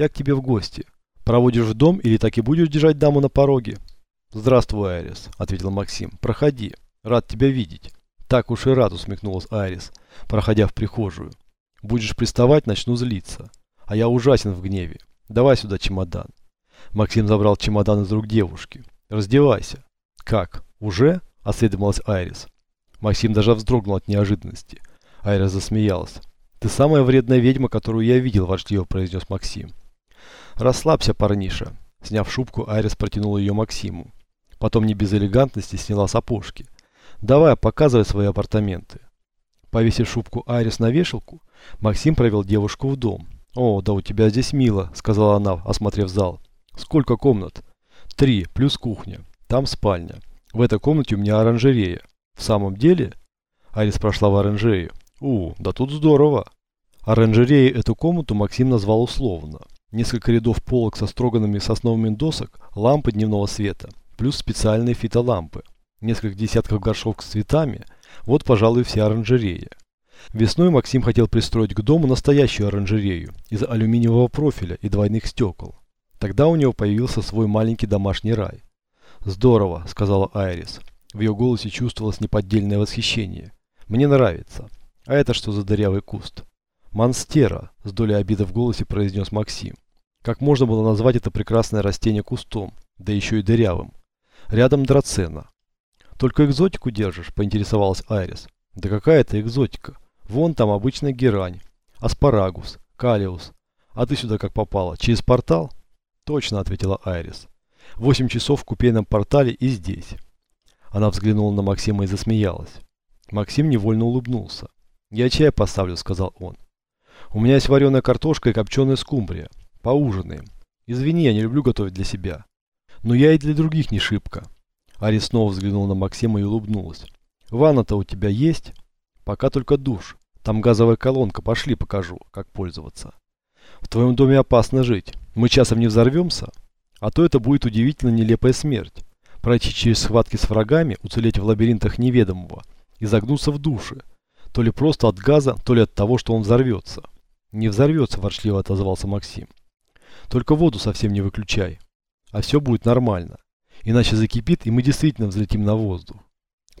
Я к тебе в гости. Проводишь в дом или так и будешь держать даму на пороге?» «Здравствуй, Айрис», — ответил Максим. «Проходи. Рад тебя видеть». «Так уж и рад», — усмехнулась Айрис, проходя в прихожую. «Будешь приставать, начну злиться. А я ужасен в гневе. Давай сюда чемодан». Максим забрал чемодан из рук девушки. «Раздевайся». «Как? Уже?» – осведомилась Айрис. Максим даже вздрогнул от неожиданности. Айрис засмеялась. «Ты самая вредная ведьма, которую я видел», – вождливо произнес Максим. «Расслабься, парниша». Сняв шубку, Айрис протянула ее Максиму. Потом не без элегантности сняла сапожки. «Давай, показывай свои апартаменты». Повесив шубку Айрис на вешалку, Максим провел девушку в дом. «О, да у тебя здесь мило», — сказала она, осмотрев зал. «Сколько комнат?» «Три, плюс кухня. Там спальня. В этой комнате у меня оранжерея. В самом деле?» Айрис прошла в оранжерею. «У, да тут здорово». Оранжереей эту комнату Максим назвал условно. Несколько рядов полок со строганными сосновыми досок, лампы дневного света, плюс специальные фитолампы, несколько десятков горшков с цветами. Вот, пожалуй, вся оранжерея. Весной Максим хотел пристроить к дому настоящую оранжерею из алюминиевого профиля и двойных стекол. Тогда у него появился свой маленький домашний рай. «Здорово», — сказала Айрис. В ее голосе чувствовалось неподдельное восхищение. «Мне нравится. А это что за дырявый куст?» «Монстера», — с долей обиды в голосе произнес Максим. Как можно было назвать это прекрасное растение кустом, да еще и дырявым? Рядом драцена. «Только экзотику держишь?» – поинтересовалась Айрис. «Да какая это экзотика? Вон там обычная герань, аспарагус, калиус. А ты сюда как попала? Через портал?» «Точно», – ответила Айрис. «Восемь часов в купейном портале и здесь». Она взглянула на Максима и засмеялась. Максим невольно улыбнулся. «Я чай поставлю», – сказал он. У меня есть вареная картошка и копченая скумбрия. Поужинаем. Извини, я не люблю готовить для себя. Но я и для других не шибко. Ари снова взглянул на Максима и улыбнулась. Ванна-то у тебя есть? Пока только душ. Там газовая колонка. Пошли покажу, как пользоваться. В твоем доме опасно жить. Мы часом не взорвемся? А то это будет удивительно нелепая смерть. Пройти через схватки с врагами, уцелеть в лабиринтах неведомого и загнуться в душе. То ли просто от газа, то ли от того, что он взорвется. Не взорвется, ворчливо отозвался Максим. Только воду совсем не выключай. А все будет нормально. Иначе закипит, и мы действительно взлетим на воздух.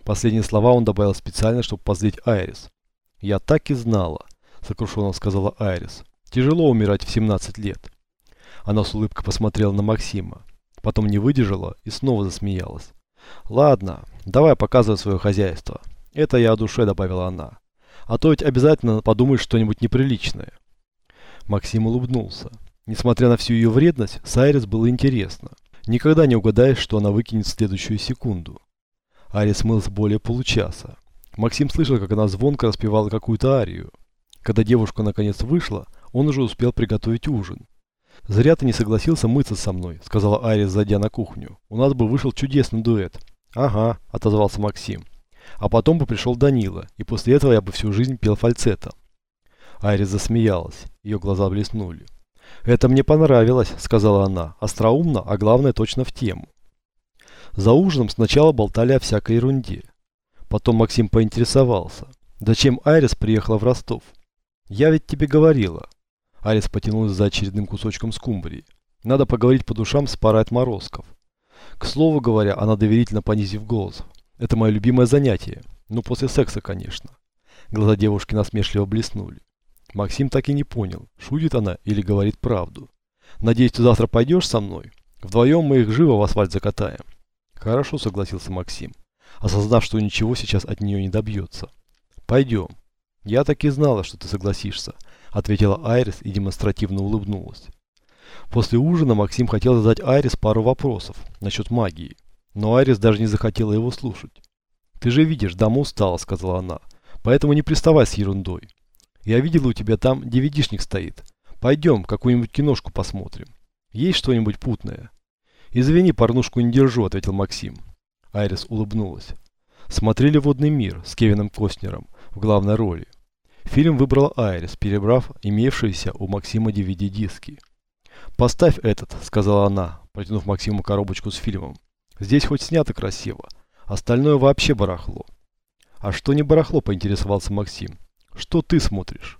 Последние слова он добавил специально, чтобы позлить Айрис. «Я так и знала», — сокрушенно сказала Айрис. «Тяжело умирать в 17 лет». Она с улыбкой посмотрела на Максима. Потом не выдержала и снова засмеялась. «Ладно, давай показывай свое хозяйство. Это я о душе», — добавила она. «А то ведь обязательно подумаешь что-нибудь неприличное». Максим улыбнулся. Несмотря на всю ее вредность, Сайрис было интересно. Никогда не угадаешь, что она выкинет в следующую секунду. Арис мылся более получаса. Максим слышал, как она звонко распевала какую-то арию. Когда девушка наконец вышла, он уже успел приготовить ужин. «Зря ты не согласился мыться со мной», — сказала Арис, зайдя на кухню. «У нас бы вышел чудесный дуэт». «Ага», — отозвался Максим. «А потом бы пришел Данила, и после этого я бы всю жизнь пел фальцетом». Айрис засмеялась. Ее глаза блеснули. «Это мне понравилось», — сказала она. «Остроумно, а главное точно в тему». За ужином сначала болтали о всякой ерунде. Потом Максим поинтересовался. «Зачем Айрис приехала в Ростов?» «Я ведь тебе говорила». Айрис потянулась за очередным кусочком скумбрии. «Надо поговорить по душам с парой отморозков». К слову говоря, она доверительно понизив голос. «Это мое любимое занятие. Ну, после секса, конечно». Глаза девушки насмешливо блеснули. Максим так и не понял, шутит она или говорит правду. «Надеюсь, ты завтра пойдешь со мной? Вдвоем мы их живо в асфальт закатаем». «Хорошо», — согласился Максим, осознав, что ничего сейчас от нее не добьется. «Пойдем». «Я так и знала, что ты согласишься», — ответила Айрис и демонстративно улыбнулась. После ужина Максим хотел задать Айрис пару вопросов насчет магии, но Айрис даже не захотела его слушать. «Ты же видишь, дама устала», — сказала она, — «поэтому не приставай с ерундой. Я видел у тебя там DVD-шник стоит. Пойдем, какую-нибудь киношку посмотрим. Есть что-нибудь путное? Извини, порнушку не держу, ответил Максим. Айрис улыбнулась. Смотрели «Водный мир» с Кевином Костнером в главной роли. Фильм выбрал Айрис, перебрав имевшиеся у Максима DVD-диски. «Поставь этот», — сказала она, протянув Максиму коробочку с фильмом. «Здесь хоть снято красиво, остальное вообще барахло». «А что не барахло?» — поинтересовался Максим. Что ты смотришь?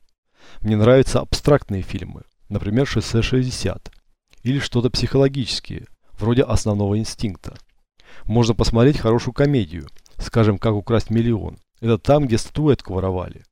Мне нравятся абстрактные фильмы. например, шоссе 60. Или что-то психологические, вроде основного инстинкта. Можно посмотреть хорошую комедию, скажем, как украсть миллион. Это там, где статуэтку воровали.